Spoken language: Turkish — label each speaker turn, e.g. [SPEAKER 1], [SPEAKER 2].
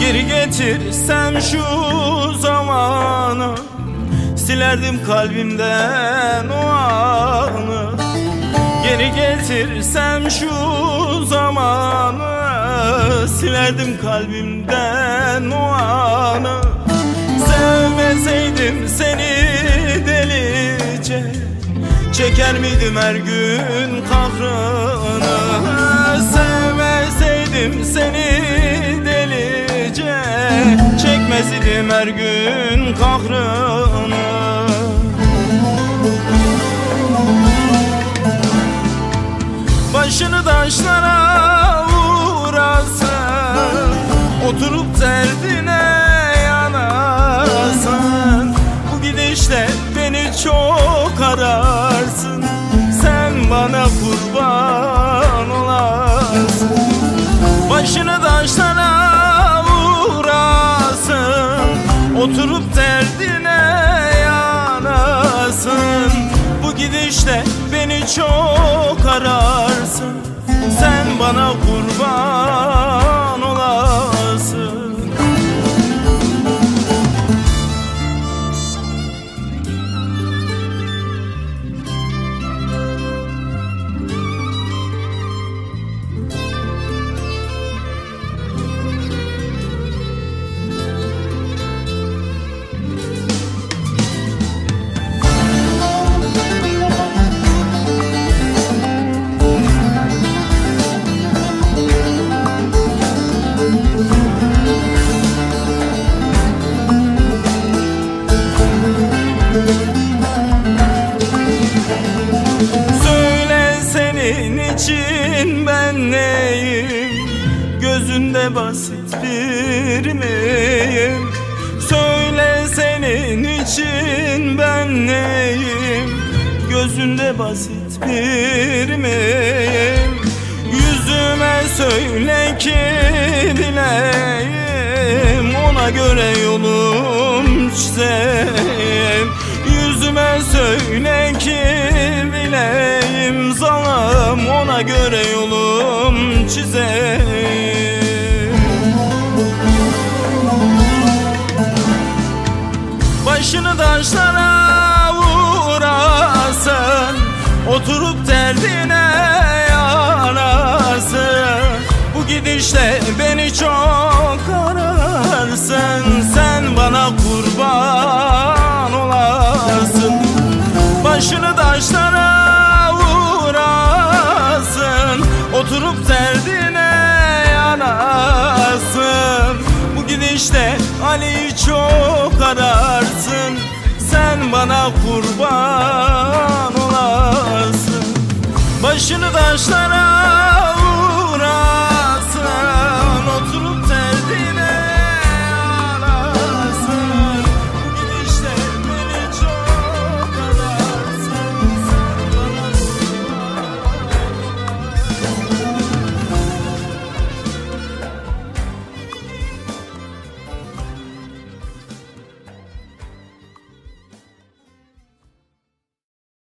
[SPEAKER 1] Geri getirsem şu zamanı Silerdim kalbimden o anı. Geri getirsem şu zamanı Silerdim kalbimden o anı. Sevmeseydim seni delice Çeker miydim her gün kahrını Sevmeseydim seni delice Çekmezdim her gün kahrını. Başını taşlara vurasın Oturup derdine çok ararsın. Sen bana kurban ben neyim? Gözünde basit bir miyim? Söyle senin için ben neyim? Gözünde basit bir miyim? Yüzüme söyle ki dileyim Ona göre yolum çizeyim. Yüzüme söyle göre yolum çizeyim Başını taşlara vurasın Oturup derdine yanasın. Bu gidişle beni çok ararsın Sen bana kurban olasın. Başını taşlara Oturup derdine yanasın. Bu gidişle Ali'yi çok ararsın. Sen bana kurban olasın. Başını taşlara